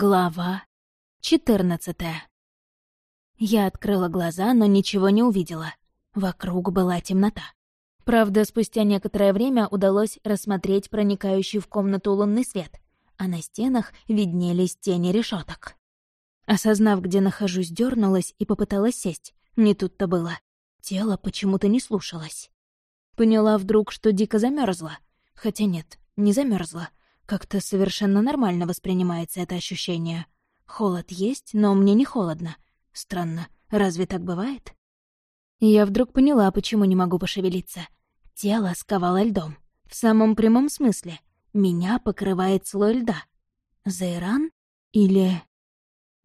Глава четырнадцатая. Я открыла глаза, но ничего не увидела. Вокруг была темнота. Правда, спустя некоторое время удалось рассмотреть проникающий в комнату лунный свет, а на стенах виднелись тени решеток. Осознав, где нахожусь, дернулась и попыталась сесть. Не тут-то было. Тело почему-то не слушалось. Поняла вдруг, что дико замерзла. Хотя нет, не замерзла. Как-то совершенно нормально воспринимается это ощущение. Холод есть, но мне не холодно. Странно, разве так бывает? Я вдруг поняла, почему не могу пошевелиться. Тело сковало льдом. В самом прямом смысле. Меня покрывает слой льда. Зайран? Или...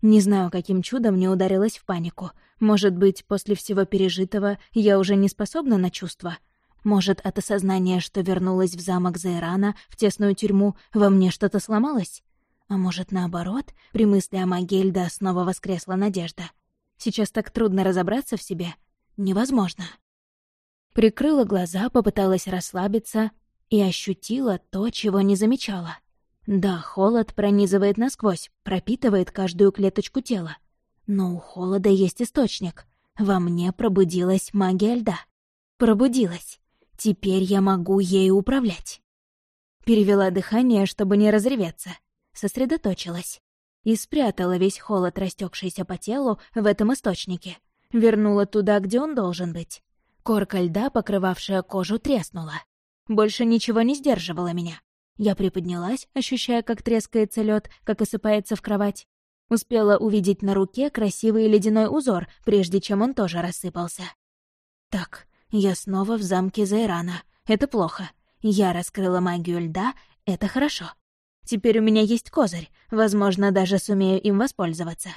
Не знаю, каким чудом не ударилась в панику. Может быть, после всего пережитого я уже не способна на чувства — может, от осознания, что вернулась в замок Зайрана, в тесную тюрьму, во мне что-то сломалось? А может, наоборот, при мысли о магии льда снова воскресла надежда? Сейчас так трудно разобраться в себе. Невозможно. Прикрыла глаза, попыталась расслабиться и ощутила то, чего не замечала. Да, холод пронизывает насквозь, пропитывает каждую клеточку тела. Но у холода есть источник. Во мне пробудилась магия льда. Пробудилась. Теперь я могу ею управлять. Перевела дыхание, чтобы не разреветься. Сосредоточилась. И спрятала весь холод, растекшийся по телу, в этом источнике. Вернула туда, где он должен быть. Корка льда, покрывавшая кожу, треснула. Больше ничего не сдерживало меня. Я приподнялась, ощущая, как трескается лед, как осыпается в кровать. Успела увидеть на руке красивый ледяной узор, прежде чем он тоже рассыпался. Так, я снова в замке Зайрана. Это плохо. Я раскрыла магию льда. Это хорошо. Теперь у меня есть козырь. Возможно, даже сумею им воспользоваться.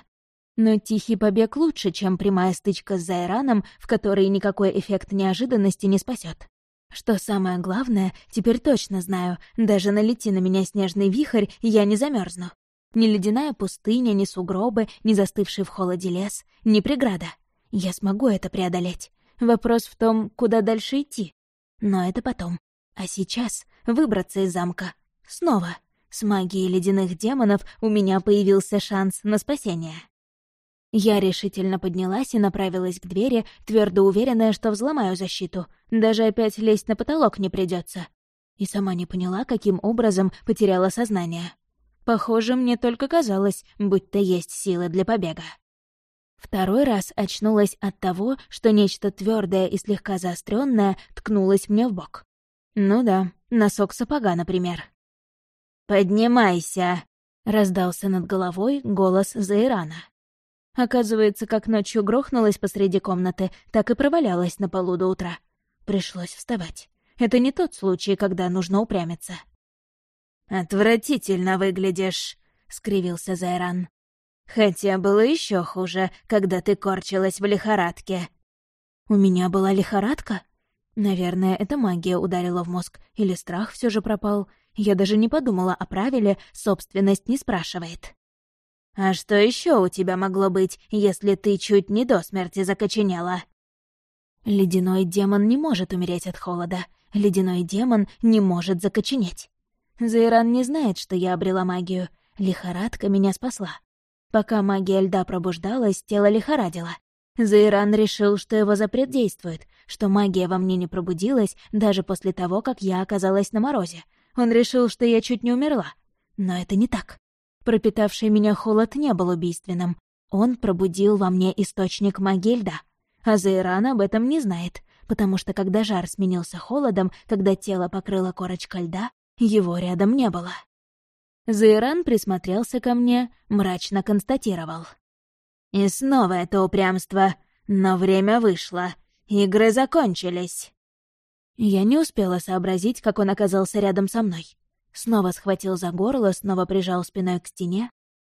Но тихий побег лучше, чем прямая стычка с Зайраном, в которой никакой эффект неожиданности не спасет. Что самое главное, теперь точно знаю, даже налети на меня снежный вихрь, я не замерзну. Ни ледяная пустыня, ни сугробы, ни застывший в холоде лес, ни преграда. Я смогу это преодолеть. Вопрос в том, куда дальше идти. Но это потом. А сейчас выбраться из замка. Снова. С магией ледяных демонов у меня появился шанс на спасение. Я решительно поднялась и направилась к двери, твердо уверенная, что взломаю защиту. Даже опять лезть на потолок не придется. И сама не поняла, каким образом потеряла сознание. Похоже, мне только казалось, будто есть силы для побега. Второй раз очнулась от того, что нечто твердое и слегка заостренное ткнулось мне в бок. Ну да, носок сапога, например. «Поднимайся!» — раздался над головой голос Заирана. Оказывается, как ночью грохнулась посреди комнаты, так и провалялась на полу до утра. Пришлось вставать. Это не тот случай, когда нужно упрямиться. «Отвратительно выглядишь», — скривился Зайран. Хотя было еще хуже, когда ты корчилась в лихорадке. У меня была лихорадка? Наверное, эта магия ударила в мозг, или страх все же пропал. Я даже не подумала о правиле «собственность не спрашивает». «А что еще у тебя могло быть, если ты чуть не до смерти закоченела?» Ледяной демон не может умереть от холода. Ледяной демон не может закоченеть. Зайран не знает, что я обрела магию. Лихорадка меня спасла. Пока магия льда пробуждалась, тело лихорадило. Зайран решил, что его запрет действует, что магия во мне не пробудилась даже после того, как я оказалась на морозе. Он решил, что я чуть не умерла. Но это не так. Пропитавший меня холод не был убийственным. Он пробудил во мне источник магии льда. А Зайран об этом не знает, потому что когда жар сменился холодом, когда тело покрыло корочка льда, его рядом не было. Зайран присмотрелся ко мне, мрачно констатировал. «И снова это упрямство. Но время вышло. Игры закончились». Я не успела сообразить, как он оказался рядом со мной. Снова схватил за горло, снова прижал спиной к стене.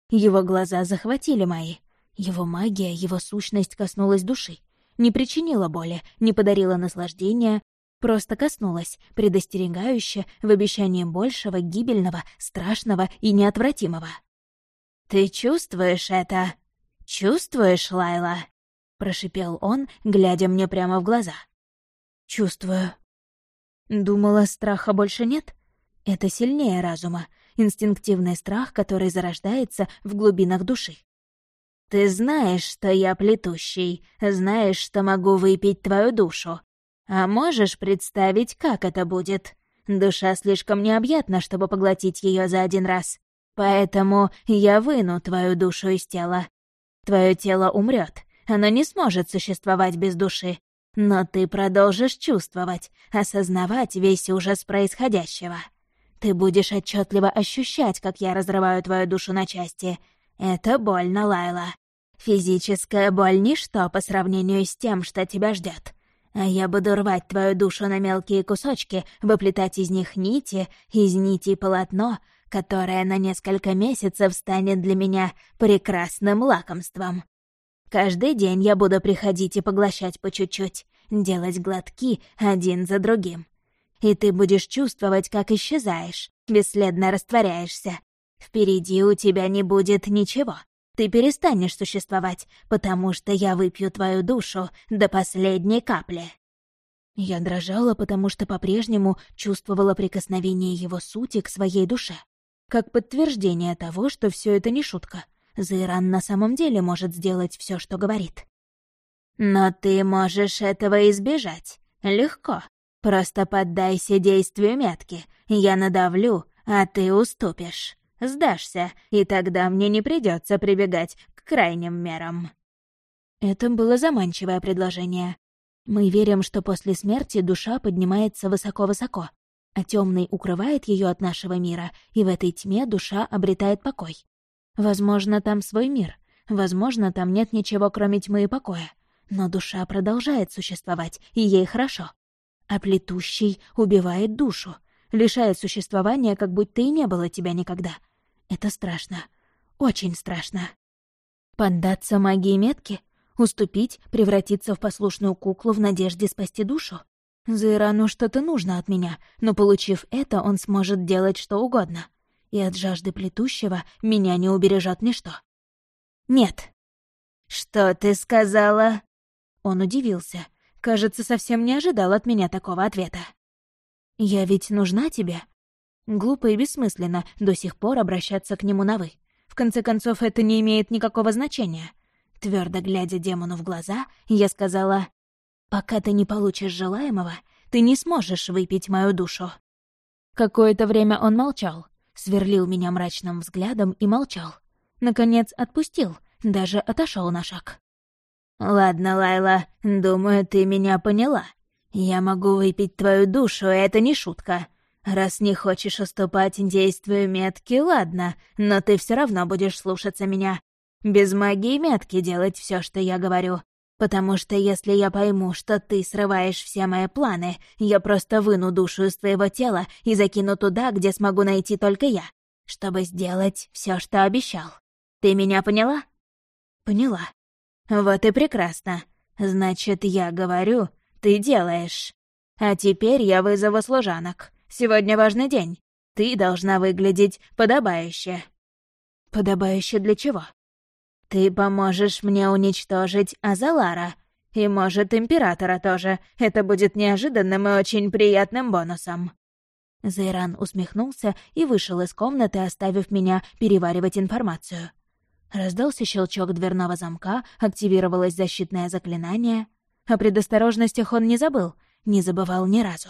Его глаза захватили мои. Его магия, его сущность коснулась души. Не причинила боли, не подарила наслаждения, Просто коснулась, предостерегающе, в обещании большего, гибельного, страшного и неотвратимого. «Ты чувствуешь это? Чувствуешь, Лайла?» — прошипел он, глядя мне прямо в глаза. «Чувствую». Думала, страха больше нет? Это сильнее разума. инстинктивный страх, который зарождается в глубинах души. «Ты знаешь, что я плетущий, знаешь, что могу выпить твою душу. А можешь представить, как это будет? Душа слишком необъятна, чтобы поглотить ее за один раз. Поэтому я выну твою душу из тела. Твое тело умрет, оно не сможет существовать без души. Но ты продолжишь чувствовать, осознавать весь ужас происходящего. Ты будешь отчетливо ощущать, как я разрываю твою душу на части. Это больно, Лайла. Физическая боль — ничто по сравнению с тем, что тебя ждет. А я буду рвать твою душу на мелкие кусочки, выплетать из них нити, из нитей полотно, которое на несколько месяцев станет для меня прекрасным лакомством. Каждый день я буду приходить и поглощать по чуть-чуть, делать глотки один за другим. И ты будешь чувствовать, как исчезаешь, бесследно растворяешься. Впереди у тебя не будет ничего, ты перестанешь существовать, потому что я выпью твою душу до последней капли». Я дрожала, потому что по-прежнему чувствовала прикосновение его сути к своей душе. Как подтверждение того, что все это не шутка. Зайран на самом деле может сделать все, что говорит. «Но ты можешь этого избежать. Легко. Просто поддайся действию метки. Я надавлю, а ты уступишь». Сдашься, и тогда мне не придется прибегать к крайним мерам». Это было заманчивое предложение. Мы верим, что после смерти душа поднимается высоко-высоко, а темный укрывает ее от нашего мира, и в этой тьме душа обретает покой. Возможно, там свой мир, возможно, там нет ничего, кроме тьмы и покоя, но душа продолжает существовать, и ей хорошо. А плетущий убивает душу, лишает существования, как будто и не было тебя никогда. Это страшно. Очень страшно. Поддаться магии метки? Уступить, превратиться в послушную куклу в надежде спасти душу? Зайрану что-то нужно от меня, но, получив это, он сможет делать что угодно. И от жажды плетущего меня не убережет ничто. Нет. «Что ты сказала?» Он удивился. Кажется, совсем не ожидал от меня такого ответа. «Я ведь нужна тебе?» Глупо и бессмысленно до сих пор обращаться к нему на «вы». В конце концов, это не имеет никакого значения. Твердо глядя демону в глаза, я сказала, «Пока ты не получишь желаемого, ты не сможешь выпить мою душу». Какое-то время он молчал, сверлил меня мрачным взглядом и молчал. Наконец отпустил, даже отошел на шаг. «Ладно, Лайла, думаю, ты меня поняла. Я могу выпить твою душу, это не шутка. Раз не хочешь уступать действию метки, ладно, но ты все равно будешь слушаться меня. Без магии метки делать все, что я говорю. Потому что если я пойму, что ты срываешь все мои планы, я просто выну душу из твоего тела и закину туда, где смогу найти только я, чтобы сделать все, что обещал. Ты меня поняла? Поняла. Вот и прекрасно. Значит, я говорю, ты делаешь. А теперь я вызову служанок. Сегодня важный день. Ты должна выглядеть подобающе». «Подобающе для чего?» «Ты поможешь мне уничтожить Азалара. И, может, Императора тоже. Это будет неожиданным и очень приятным бонусом». Зайран усмехнулся и вышел из комнаты, оставив меня переваривать информацию. Раздался щелчок дверного замка, активировалось защитное заклинание. О предосторожностях он не забыл, не забывал ни разу.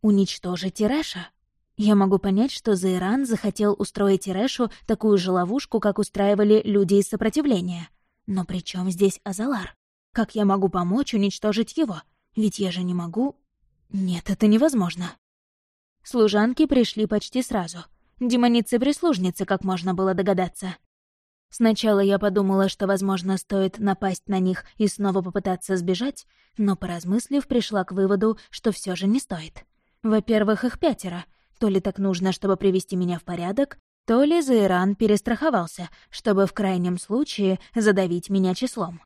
Уничтожить Ирэша? Я могу понять, что Зайран захотел устроить Ирэшу такую же ловушку, как устраивали люди из сопротивления. Но при чем здесь Азалар? Как я могу помочь уничтожить его? Ведь я же не могу... Нет, это невозможно. Служанки пришли почти сразу. Демоницы-прислужницы, как можно было догадаться. Сначала я подумала, что, возможно, стоит напасть на них и снова попытаться сбежать, но, поразмыслив, пришла к выводу, что все же не стоит. Во-первых, их пятеро. То ли так нужно, чтобы привести меня в порядок, то ли Зайран перестраховался, чтобы в крайнем случае задавить меня числом.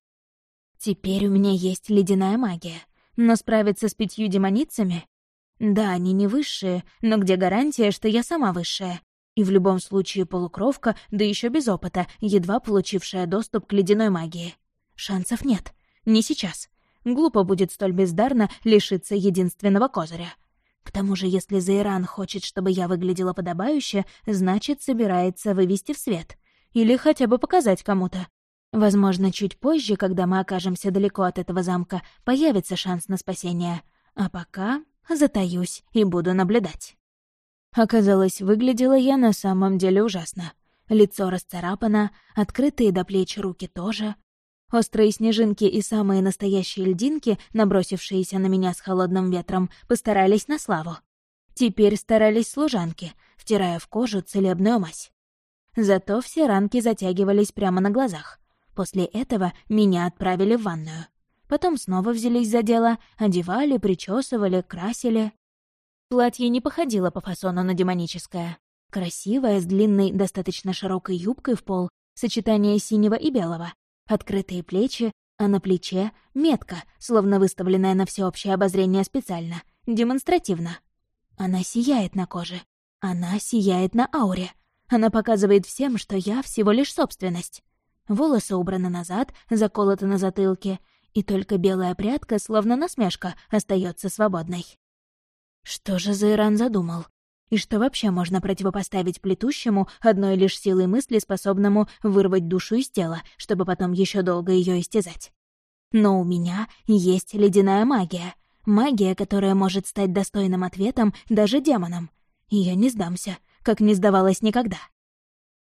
Теперь у меня есть ледяная магия, но справиться с пятью демоницами? Да, они не высшие, но где гарантия, что я сама высшая? И в любом случае полукровка, да еще без опыта, едва получившая доступ к ледяной магии. Шансов нет. Не сейчас. Глупо будет столь бездарно лишиться единственного козыря. К тому же, если Зайран хочет, чтобы я выглядела подобающе, значит, собирается вывести в свет. Или хотя бы показать кому-то. Возможно, чуть позже, когда мы окажемся далеко от этого замка, появится шанс на спасение. А пока затаюсь и буду наблюдать. Оказалось, выглядела я на самом деле ужасно. Лицо расцарапано, открытые до плеч руки тоже. Острые снежинки и самые настоящие льдинки, набросившиеся на меня с холодным ветром, постарались на славу. Теперь старались служанки, втирая в кожу целебную мазь. Зато все ранки затягивались прямо на глазах. После этого меня отправили в ванную. Потом снова взялись за дело, одевали, причесывали, красили. Платье не походило по фасону на демоническое. Красивое, с длинной, достаточно широкой юбкой в пол, сочетание синего и белого. Открытые плечи, а на плече — метка, словно выставленная на всеобщее обозрение специально, демонстративно. Она сияет на коже. Она сияет на ауре. Она показывает всем, что я всего лишь собственность. Волосы убраны назад, заколоты на затылке, и только белая прядка, словно насмешка, остается свободной. Что же за Иран задумал? И что вообще можно противопоставить плетущему одной лишь силой мысли, способному вырвать душу из тела, чтобы потом еще долго ее истязать? Но у меня есть ледяная магия. Магия, которая может стать достойным ответом даже демонам. И я не сдамся, как не сдавалась никогда.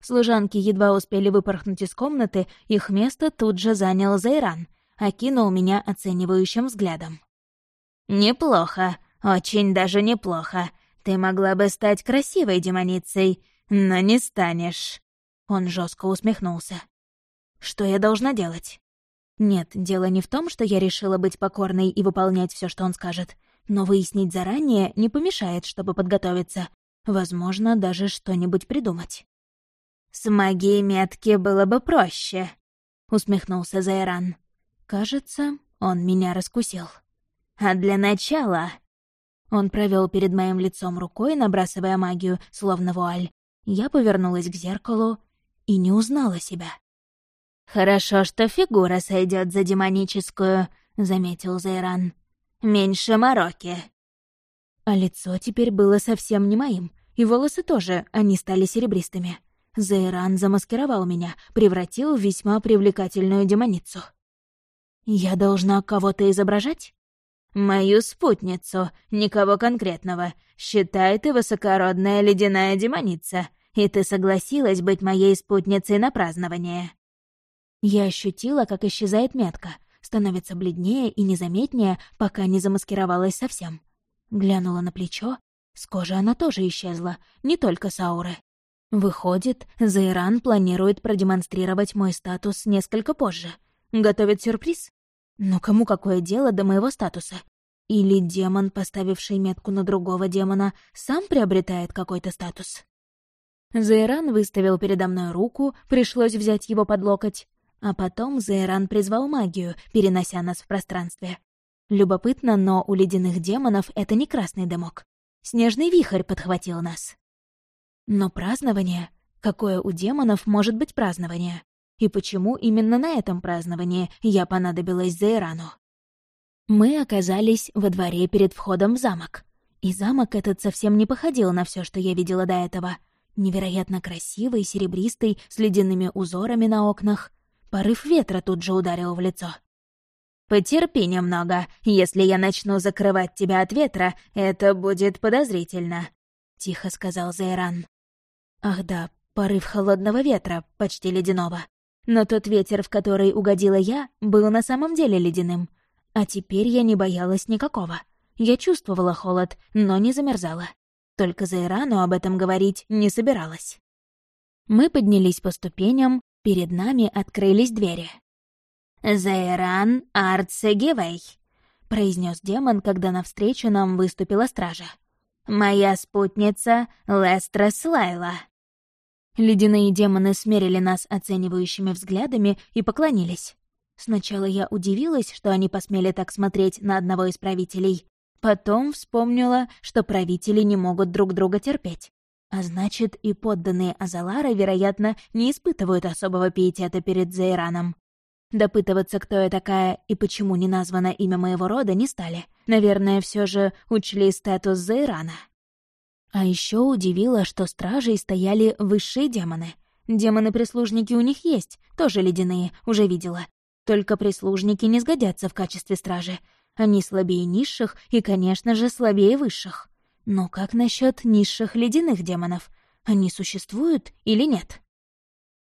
Служанки едва успели выпорхнуть из комнаты, их место тут же занял Зайран, окинул меня оценивающим взглядом. «Неплохо», «Очень даже неплохо. Ты могла бы стать красивой демоницей, но не станешь». Он жестко усмехнулся. «Что я должна делать?» Нет, дело не в том, что я решила быть покорной и выполнять все, что он скажет, но выяснить заранее не помешает, чтобы подготовиться. Возможно, даже что-нибудь придумать. «С магией метки было бы проще», — усмехнулся Зайран. «Кажется, он меня раскусил. А для начала он провел перед моим лицом рукой, набрасывая магию, словно вуаль. Я повернулась к зеркалу и не узнала себя. «Хорошо, что фигура сойдет за демоническую», — заметил Зайран. «Меньше мороки». А лицо теперь было совсем не моим, и волосы тоже, они стали серебристыми. Зайран замаскировал меня, превратил в весьма привлекательную демоницу. «Я должна кого-то изображать?» «Мою спутницу, никого конкретного. Считай, ты высокородная ледяная демоница, и ты согласилась быть моей спутницей на празднование». Я ощутила, как исчезает метка, становится бледнее и незаметнее, пока не замаскировалась совсем. Глянула на плечо, с кожи она тоже исчезла, не только с ауры. Выходит, Зайран планирует продемонстрировать мой статус несколько позже. Готовит сюрприз? Но кому какое дело до моего статуса? Или демон, поставивший метку на другого демона, сам приобретает какой-то статус? Зайран выставил передо мной руку, пришлось взять его под локоть. А потом Зайран призвал магию, перенося нас в пространстве. Любопытно, но у ледяных демонов это не красный дымок. Снежный вихрь подхватил нас. Но празднование? Какое у демонов может быть празднование? И почему именно на этом праздновании я понадобилась Зейрану. Мы оказались во дворе перед входом в замок. И замок этот совсем не походил на все, что я видела до этого. Невероятно красивый, серебристый, с ледяными узорами на окнах. Порыв ветра тут же ударил в лицо. «Потерпи немного. Если я начну закрывать тебя от ветра, это будет подозрительно», — тихо сказал Зейран. «Ах да, порыв холодного ветра, почти ледяного. Но тот ветер, в который угодила я, был на самом деле ледяным. А теперь я не боялась никакого. Я чувствовала холод, но не замерзала. Только за Ирану об этом говорить не собиралась. Мы поднялись по ступеням, перед нами открылись двери. «Зайран Арцегивей», — произнес демон, когда навстречу нам выступила стража. «Моя спутница Лестра Слайла». Ледяные демоны смерили нас оценивающими взглядами и поклонились. Сначала я удивилась, что они посмели так смотреть на одного из правителей. Потом вспомнила, что правители не могут друг друга терпеть. А значит, и подданные Азалара, вероятно, не испытывают особого пиетета перед Зейраном. Допытываться, кто я такая и почему не названо имя моего рода, не стали. Наверное, все же учли статус Зайрана. А еще удивило, что стражей стояли высшие демоны. Демоны-прислужники у них есть, тоже ледяные, уже видела. Только прислужники не сгодятся в качестве стражи. Они слабее низших и, конечно же, слабее высших. Но как насчет низших ледяных демонов? Они существуют или нет?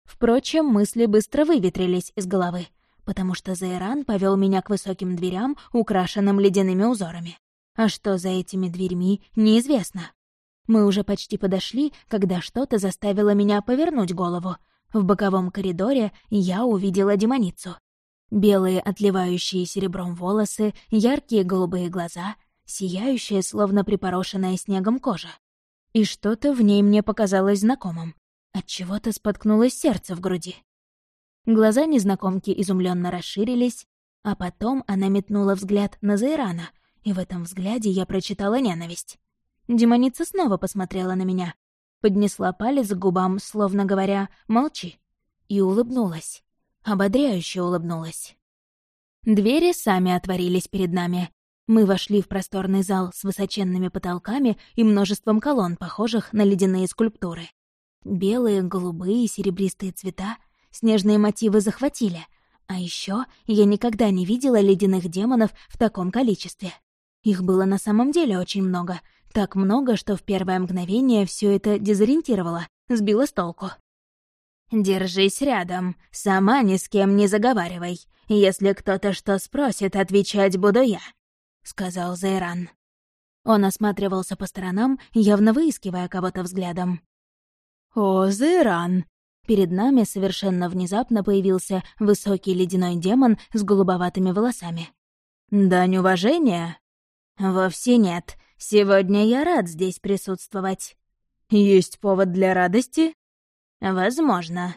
Впрочем, мысли быстро выветрились из головы потому что Зайран повел меня к высоким дверям, украшенным ледяными узорами. А что за этими дверьми, неизвестно. Мы уже почти подошли, когда что-то заставило меня повернуть голову. В боковом коридоре я увидела демоницу. Белые, отливающие серебром волосы, яркие голубые глаза, сияющая, словно припорошенная снегом кожа. И что-то в ней мне показалось знакомым. Отчего-то споткнулось сердце в груди. Глаза незнакомки изумленно расширились, а потом она метнула взгляд на Зайрана, и в этом взгляде я прочитала ненависть. Демоница снова посмотрела на меня, поднесла палец к губам, словно говоря «молчи», и улыбнулась. Ободряюще улыбнулась. Двери сами отворились перед нами. Мы вошли в просторный зал с высоченными потолками и множеством колонн, похожих на ледяные скульптуры. Белые, голубые, серебристые цвета — снежные мотивы захватили. А еще я никогда не видела ледяных демонов в таком количестве. Их было на самом деле очень много. Так много, что в первое мгновение все это дезориентировало, сбило с толку. «Держись рядом, сама ни с кем не заговаривай. Если кто-то что спросит, отвечать буду я», — сказал Зайран. Он осматривался по сторонам, явно выискивая кого-то взглядом. «О, Зайран, Перед нами совершенно внезапно появился высокий ледяной демон с голубоватыми волосами. «Дань уважения?» «Вовсе нет. Сегодня я рад здесь присутствовать». «Есть повод для радости?» «Возможно».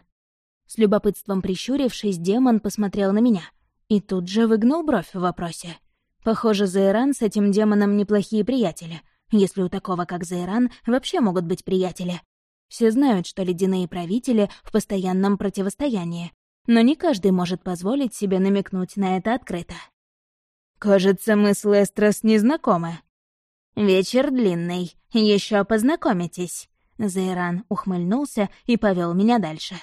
С любопытством прищурившись, демон посмотрел на меня и тут же выгнул бровь в вопросе. Похоже, Зайран с этим демоном неплохие приятели, если у такого, как Зайран, вообще могут быть приятели. Все знают, что ледяные правители в постоянном противостоянии, но не каждый может позволить себе намекнуть на это открыто. «Кажется, мы с Лестрос не знакомы». «Вечер длинный, еще познакомитесь», — Зайран ухмыльнулся и повел меня дальше.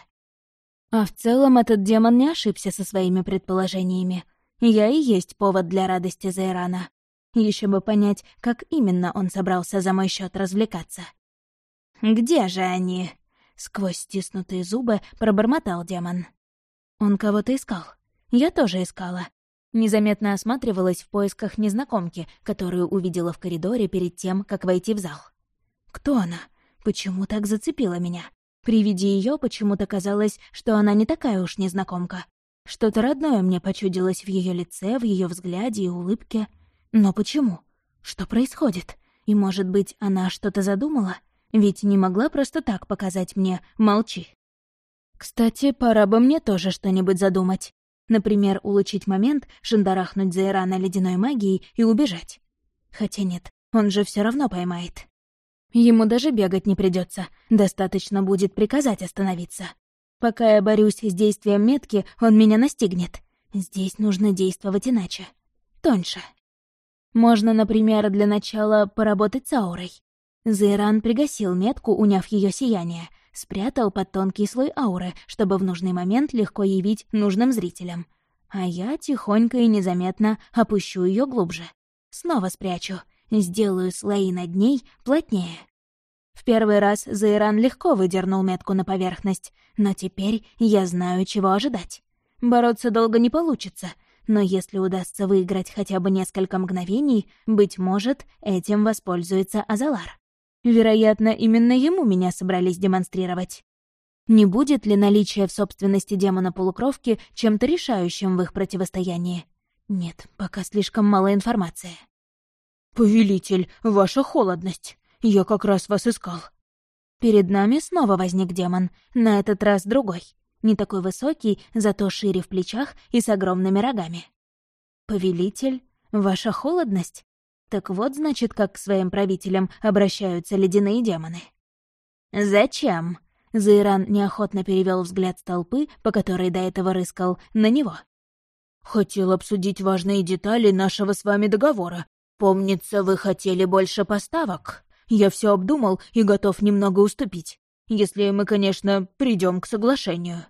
А в целом этот демон не ошибся со своими предположениями. Я и есть повод для радости Зайрана. Еще бы понять, как именно он собрался за мой счет развлекаться. «Где же они?» — сквозь стиснутые зубы пробормотал демон. Он кого-то искал. Я тоже искала. Незаметно осматривалась в поисках незнакомки, которую увидела в коридоре перед тем, как войти в зал. Кто она? Почему так зацепила меня? При виде ее почему-то казалось, что она не такая уж незнакомка. Что-то родное мне почудилось в ее лице, в ее взгляде и улыбке. Но почему? Что происходит? И, может быть, она что-то задумала? Ведь не могла просто так показать мне «молчи». Кстати, пора бы мне тоже что-нибудь задумать. Например, улучшить момент, шандарахнуть Зайрана ледяной магией и убежать. Хотя нет, он же все равно поймает. Ему даже бегать не придется, достаточно будет приказать остановиться. Пока я борюсь с действием метки, он меня настигнет. Здесь нужно действовать иначе. Тоньше. Можно, например, для начала поработать с аурой. Зейран пригасил метку, уняв ее сияние, спрятал под тонкий слой ауры, чтобы в нужный момент легко явить нужным зрителям. А я тихонько и незаметно опущу ее глубже. Снова спрячу, сделаю слои над ней плотнее. В первый раз Зейран легко выдернул метку на поверхность, но теперь я знаю, чего ожидать. Бороться долго не получится, но если удастся выиграть хотя бы несколько мгновений, быть может, этим воспользуется Азалар. Вероятно, именно ему меня собрались демонстрировать. Не будет ли наличие в собственности демона-полукровки чем-то решающим в их противостоянии? Нет, пока слишком мало информации. «Повелитель, ваша холодность! Я как раз вас искал!» Перед нами снова возник демон, на этот раз другой. Не такой высокий, зато шире в плечах и с огромными рогами. «Повелитель, ваша холодность? Так вот, значит, как к своим правителям обращаются ледяные демоны. «Зачем?» Зайран неохотно перевел взгляд с толпы, по которой до этого рыскал, на него. Хотел обсудить важные детали нашего с вами договора. Помнится, вы хотели больше поставок. Я все обдумал и готов немного уступить. Если мы, конечно, придем к соглашению».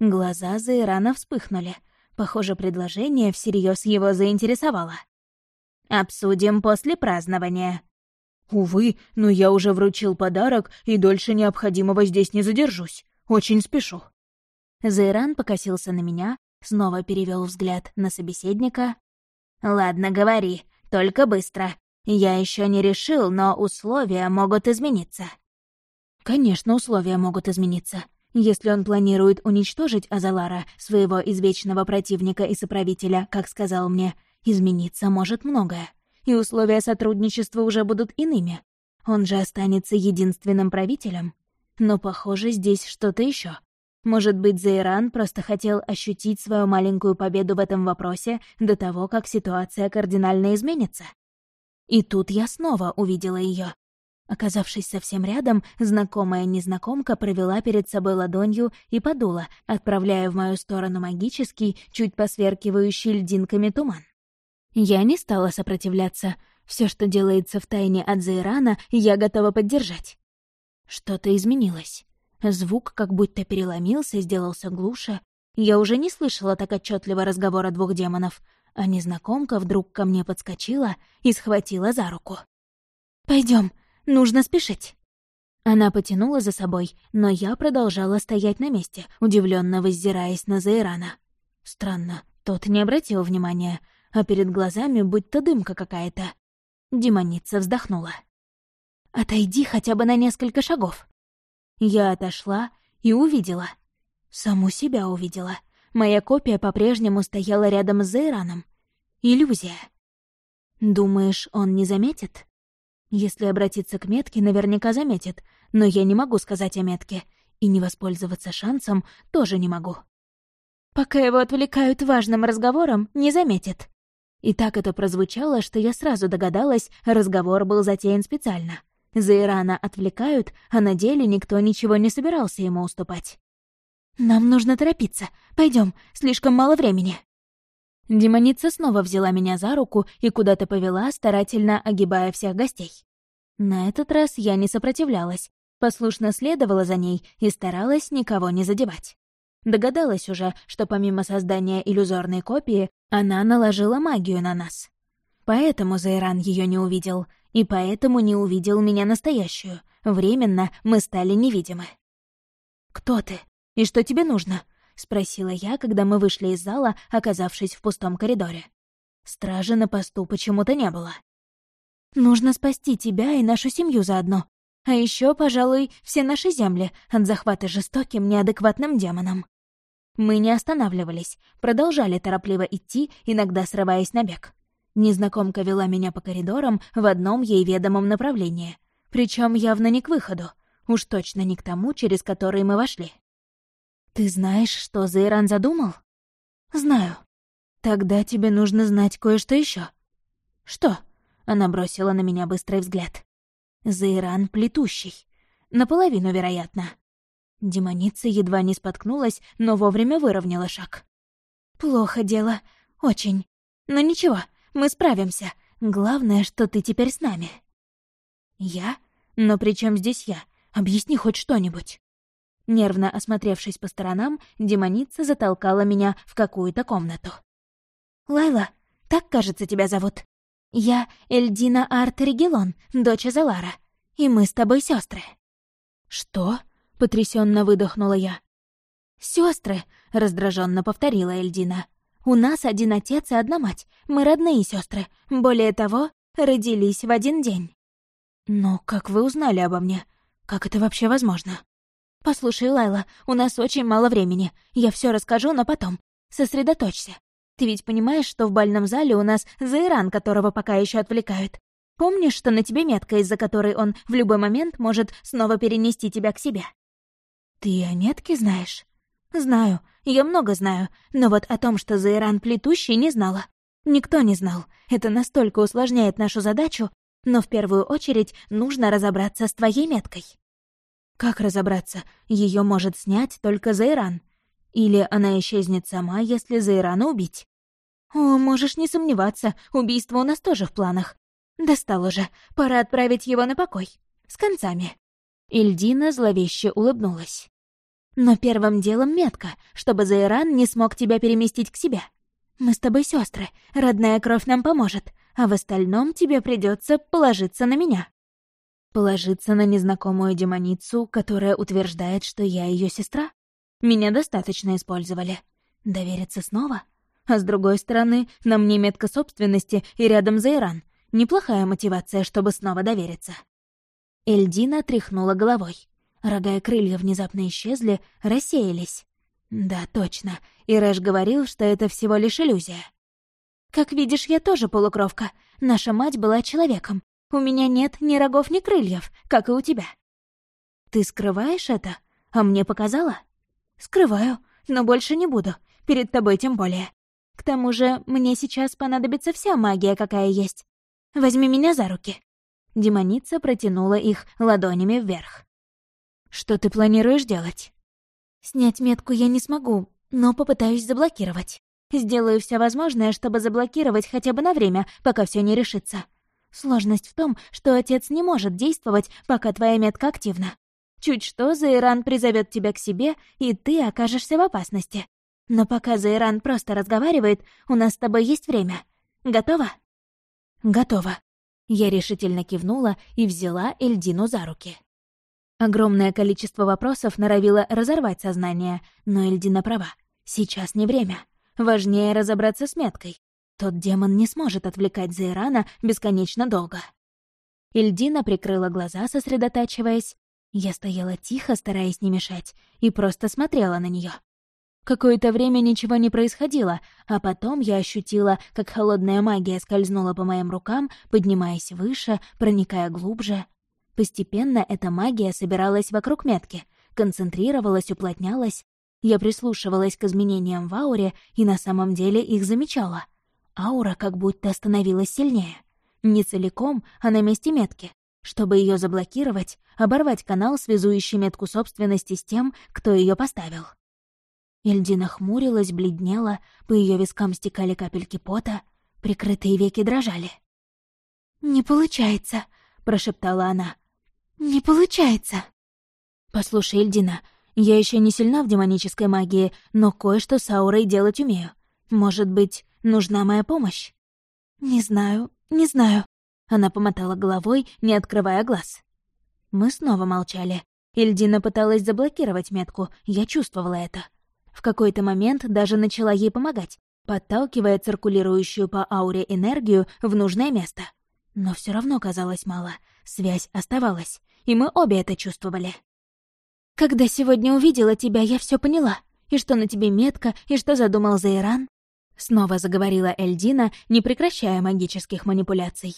Глаза Зайрана вспыхнули. Похоже, предложение всерьез его заинтересовало. «Обсудим после празднования». «Увы, но я уже вручил подарок и дольше необходимого здесь не задержусь. Очень спешу». Зайран покосился на меня, снова перевел взгляд на собеседника. «Ладно, говори, только быстро. Я еще не решил, но условия могут измениться». «Конечно, условия могут измениться. Если он планирует уничтожить Азалара, своего извечного противника и соправителя, как сказал мне, измениться может многое. И условия сотрудничества уже будут иными. Он же останется единственным правителем. Но, похоже, здесь что-то еще. Может быть, Зейран просто хотел ощутить свою маленькую победу в этом вопросе до того, как ситуация кардинально изменится? И тут я снова увидела ее. Оказавшись совсем рядом, знакомая незнакомка провела перед собой ладонью и подула, отправляя в мою сторону магический, чуть посверкивающий льдинками туман. Я не стала сопротивляться. Все, что делается в тайне от Зейрана, я готова поддержать. Что-то изменилось. Звук как будто переломился, сделался глуше. Я уже не слышала так отчетливо разговора двух демонов, а незнакомка вдруг ко мне подскочила и схватила за руку. Пойдем, нужно спешить. Она потянула за собой, но я продолжала стоять на месте, удивленно воззираясь на Зайрана. Странно, тот не обратил внимания, а перед глазами будто дымка какая-то. Демоница вздохнула. «Отойди хотя бы на несколько шагов», я отошла и увидела. Саму себя увидела. Моя копия по-прежнему стояла рядом с Зейраном. Иллюзия. Думаешь, он не заметит? Если обратиться к метке, наверняка заметит, но я не могу сказать о метке, и не воспользоваться шансом тоже не могу. Пока его отвлекают важным разговором, не заметит. И так это прозвучало, что я сразу догадалась, разговор был затеян специально — Заирана отвлекают, а на деле никто ничего не собирался ему уступать. «Нам нужно торопиться. Пойдем, слишком мало времени». Демоница снова взяла меня за руку и куда-то повела, старательно огибая всех гостей. На этот раз я не сопротивлялась, послушно следовала за ней и старалась никого не задевать. Догадалась уже, что помимо создания иллюзорной копии, она наложила магию на нас. Поэтому Зайран ее не увидел, и поэтому не увидел меня настоящую. Временно мы стали невидимы. «Кто ты? И что тебе нужно?» — спросила я, когда мы вышли из зала, оказавшись в пустом коридоре. Стражи на посту почему-то не было. «Нужно спасти тебя и нашу семью заодно. А еще, пожалуй, все наши земли от захвата жестоким, неадекватным демоном». Мы не останавливались, продолжали торопливо идти, иногда срываясь на бег. Незнакомка вела меня по коридорам в одном ей ведомом направлении. Причем явно не к выходу. Уж точно не к тому, через который мы вошли. «Ты знаешь, что Зейран задумал?» «Знаю. Тогда тебе нужно знать кое-что еще. «Что?» — она бросила на меня быстрый взгляд. «Зейран плетущий. Наполовину, вероятно». Демоница едва не споткнулась, но вовремя выровняла шаг. «Плохо дело. Очень. Но ничего, мы справимся. Главное, что ты теперь с нами». «Я? Но при чем здесь я? Объясни хоть что-нибудь». Нервно осмотревшись по сторонам, демоница затолкала меня в какую-то комнату. «Лайла, так, кажется, тебя зовут. Я Эльдина Арт Регелон, дочь Азалара, и мы с тобой сестры. «Что?» — потрясенно выдохнула я. Сестры, раздраженно повторила Эльдина. У нас один отец и одна мать. Мы родные сестры. Более того, родились в один день. Но как вы узнали обо мне? Как это вообще возможно? Послушай, Лайла, у нас очень мало времени. Я все расскажу, но потом. Сосредоточься. Ты ведь понимаешь, что в бальном зале у нас Зайран, которого пока еще отвлекают. Помнишь, что на тебе метка, из-за которой он в любой момент может снова перенести тебя к себе? Ты о метке знаешь? Знаю, я много знаю, но вот о том, что Зайран плетущий, не знала. Никто не знал. Это настолько усложняет нашу задачу, но в первую очередь нужно разобраться с твоей меткой. Как разобраться? Ее может снять только Зайран. Или она исчезнет сама, если Зайрана убить? О, можешь не сомневаться, убийство у нас тоже в планах. Достал уже, пора отправить его на покой. С концами. Ильдина зловеще улыбнулась. Но первым делом метка, чтобы Зайран не смог тебя переместить к себе. Мы с тобой сестры, родная кровь нам поможет, а в остальном тебе придется положиться на меня. Положиться на незнакомую демоницу, которая утверждает, что я ее сестра? Меня достаточно использовали. Довериться снова? А с другой стороны, на мне метка собственности и рядом Зайран. Неплохая мотивация, чтобы снова довериться. Эльдина тряхнула головой. Рога и крылья внезапно исчезли, рассеялись. Да, точно. И Рэш говорил, что это всего лишь иллюзия. Как видишь, я тоже полукровка. Наша мать была человеком. У меня нет ни рогов, ни крыльев, как и у тебя. Ты скрываешь это? А мне показала? Скрываю, но больше не буду. Перед тобой тем более. К тому же, мне сейчас понадобится вся магия, какая есть. Возьми меня за руки. Демоница протянула их ладонями вверх. Что ты планируешь делать? Снять метку я не смогу, но попытаюсь заблокировать. Сделаю все возможное, чтобы заблокировать хотя бы на время, пока все не решится. Сложность в том, что отец не может действовать, пока твоя метка активна. Чуть что, Заиран призовет тебя к себе, и ты окажешься в опасности. Но пока Заиран просто разговаривает, у нас с тобой есть время. Готова? Готова. Я решительно кивнула и взяла Эльдину за руки. Огромное количество вопросов норовило разорвать сознание, но Эльдина права. Сейчас не время. Важнее разобраться с меткой. Тот демон не сможет отвлекать Зейрана бесконечно долго. Эльдина прикрыла глаза, сосредотачиваясь. Я стояла тихо, стараясь не мешать, и просто смотрела на нее. Какое-то время ничего не происходило, а потом я ощутила, как холодная магия скользнула по моим рукам, поднимаясь выше, проникая глубже. Постепенно эта магия собиралась вокруг метки, концентрировалась, уплотнялась. Я прислушивалась к изменениям в ауре и на самом деле их замечала. Аура как будто становилась сильнее. Не целиком, а на месте метки. Чтобы ее заблокировать, оборвать канал, связующий метку собственности с тем, кто ее поставил. Эльдина хмурилась, бледнела, по ее вискам стекали капельки пота, прикрытые веки дрожали. «Не получается», — прошептала она. «Не получается». «Послушай, Эльдина, я еще не сильна в демонической магии, но кое-что с аурой делать умею. Может быть, нужна моя помощь?» «Не знаю, не знаю». Она помотала головой, не открывая глаз. Мы снова молчали. Эльдина пыталась заблокировать метку, я чувствовала это. В какой-то момент даже начала ей помогать, подталкивая циркулирующую по ауре энергию в нужное место. Но все равно казалось мало, связь оставалась и мы обе это чувствовали. «Когда сегодня увидела тебя, я все поняла. И что на тебе метка, и что задумал Зайран?» Снова заговорила Эльдина, не прекращая магических манипуляций.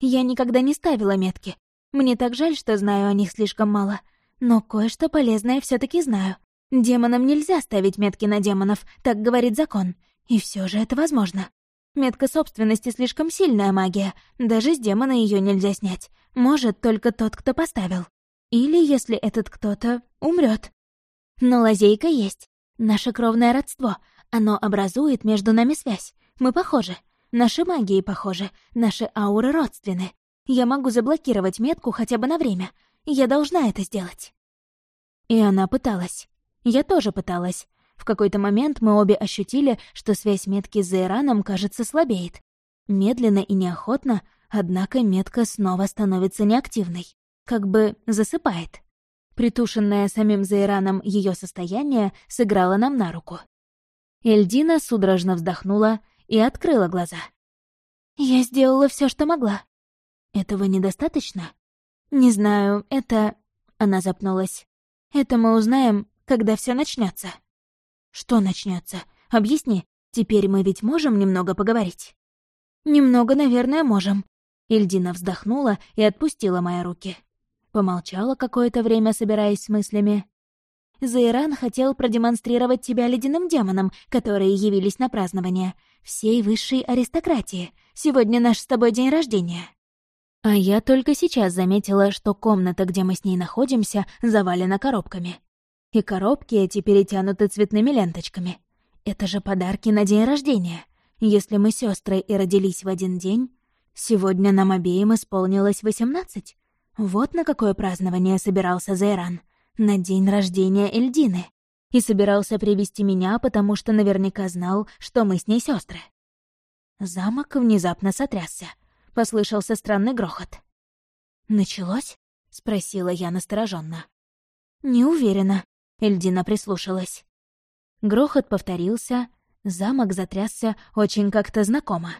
«Я никогда не ставила метки. Мне так жаль, что знаю о них слишком мало. Но кое-что полезное все таки знаю. Демонам нельзя ставить метки на демонов, так говорит закон. И все же это возможно. Метка собственности слишком сильная магия, даже с демона ее нельзя снять. Может только тот, кто поставил. Или если этот кто-то умрет. Но лазейка есть. Наше кровное родство. Оно образует между нами связь. Мы похожи. Наши магии похожи. Наши ауры родственны. Я могу заблокировать метку хотя бы на время. Я должна это сделать. И она пыталась. Я тоже пыталась. В какой-то момент мы обе ощутили, что связь метки с Зейраном, кажется, слабеет. Медленно и неохотно, однако метка снова становится неактивной. Как бы засыпает. Притушенное самим Зейраном ее состояние сыграло нам на руку. Эльдина судорожно вздохнула и открыла глаза. «Я сделала все, что могла». «Этого недостаточно?» «Не знаю, это...» Она запнулась. «Это мы узнаем, когда все начнется. Что начнется? Объясни. Теперь мы ведь можем немного поговорить? Немного, наверное, можем. Ильдина вздохнула и отпустила мои руки. Помолчала какое-то время, собираясь с мыслями. Заиран хотел продемонстрировать тебя ледяным демонам, которые явились на празднование. Всей высшей аристократии. Сегодня наш с тобой день рождения. А я только сейчас заметила, что комната, где мы с ней находимся, завалена коробками. И коробки эти перетянуты цветными ленточками. Это же подарки на день рождения. Если мы сестры и родились в один день, сегодня нам обеим исполнилось восемнадцать. Вот на какое празднование собирался Зайран. На день рождения Эльдины. И собирался привести меня, потому что наверняка знал, что мы с ней сестры. Замок внезапно сотрясся. Послышался странный грохот. «Началось?» — спросила я настороженно. «Не уверена», — Эльдина прислушалась. Грохот повторился, замок затрясся очень как-то знакомо.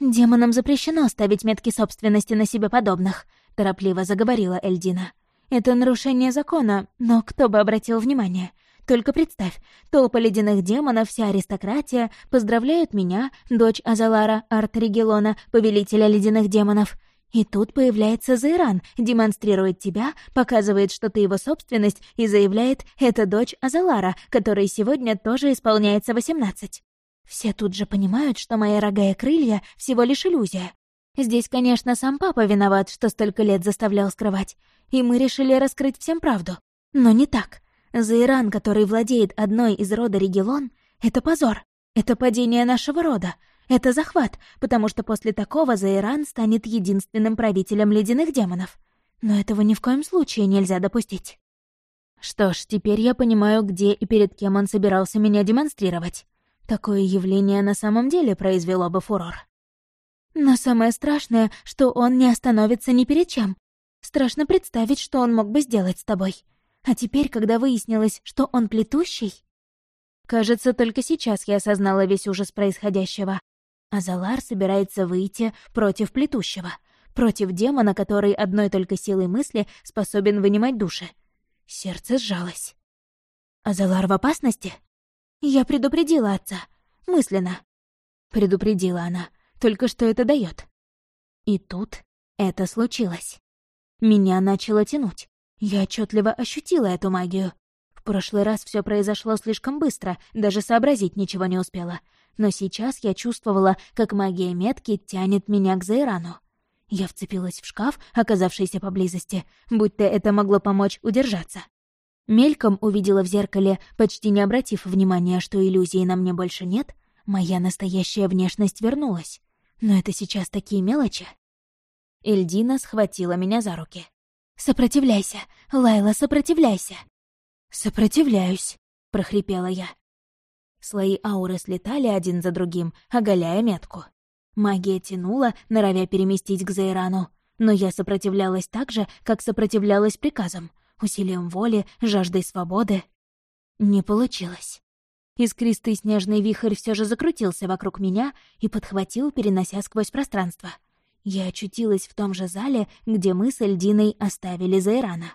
«Демонам запрещено ставить метки собственности на себе подобных», — торопливо заговорила Эльдина. «Это нарушение закона, но кто бы обратил внимание? Только представь, толпа ледяных демонов, вся аристократия поздравляют меня, дочь Азалара Арт-Регелона, повелителя ледяных демонов. И тут появляется Зайран, демонстрирует тебя, показывает, что ты его собственность, и заявляет «это дочь Азалара, которой сегодня тоже исполняется восемнадцать». Все тут же понимают, что мои рога и крылья — всего лишь иллюзия. Здесь, конечно, сам папа виноват, что столько лет заставлял скрывать. И мы решили раскрыть всем правду. Но не так. Зайран, который владеет одной из рода Регелон, — это позор. Это падение нашего рода. Это захват, потому что после такого Заиран станет единственным правителем ледяных демонов. Но этого ни в коем случае нельзя допустить. Что ж, теперь я понимаю, где и перед кем он собирался меня демонстрировать. Такое явление на самом деле произвело бы фурор. Но самое страшное, что он не остановится ни перед чем. Страшно представить, что он мог бы сделать с тобой. А теперь, когда выяснилось, что он плетущий... Кажется, только сейчас я осознала весь ужас происходящего. Азалар собирается выйти против плетущего, против демона, который одной только силой мысли способен вынимать души. Сердце сжалось. Азалар в опасности? Я предупредила отца. Мысленно. Предупредила она. Только что это дает. И тут это случилось. Меня начало тянуть. Я отчетливо ощутила эту магию. В прошлый раз все произошло слишком быстро, даже сообразить ничего не успела но сейчас я чувствовала, как магия метки тянет меня к Зайрану. Я вцепилась в шкаф, оказавшийся поблизости, будто это могло помочь удержаться. Мельком увидела в зеркале, почти не обратив внимания, что иллюзии на мне больше нет, моя настоящая внешность вернулась. Но это сейчас такие мелочи. Эльдина схватила меня за руки. «Сопротивляйся! Лайла, сопротивляйся!» «Сопротивляюсь!» — прохрипела я. Слои ауры слетали один за другим, оголяя метку. Магия тянула, норовя переместить к Зайрану, но я сопротивлялась так же, как сопротивлялась приказам, усилием воли, жаждой свободы. Не получилось. Искристый снежный вихрь все же закрутился вокруг меня и подхватил, перенося сквозь пространство. Я очутилась в том же зале, где мы с Эльдиной оставили Зайрана.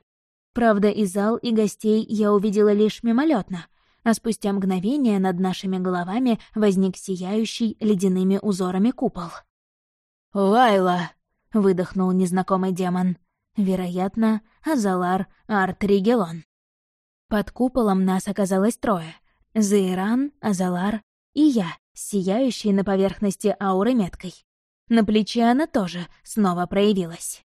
Правда, и зал, и гостей я увидела лишь мимолетно, а спустя мгновение над нашими головами возник сияющий ледяными узорами купол. «Лайла!» — выдохнул незнакомый демон. Вероятно, Азалар Артригелон. Под куполом нас оказалось трое. Зейран, Азалар и я, сияющей на поверхности ауры меткой. На плече она тоже снова проявилась.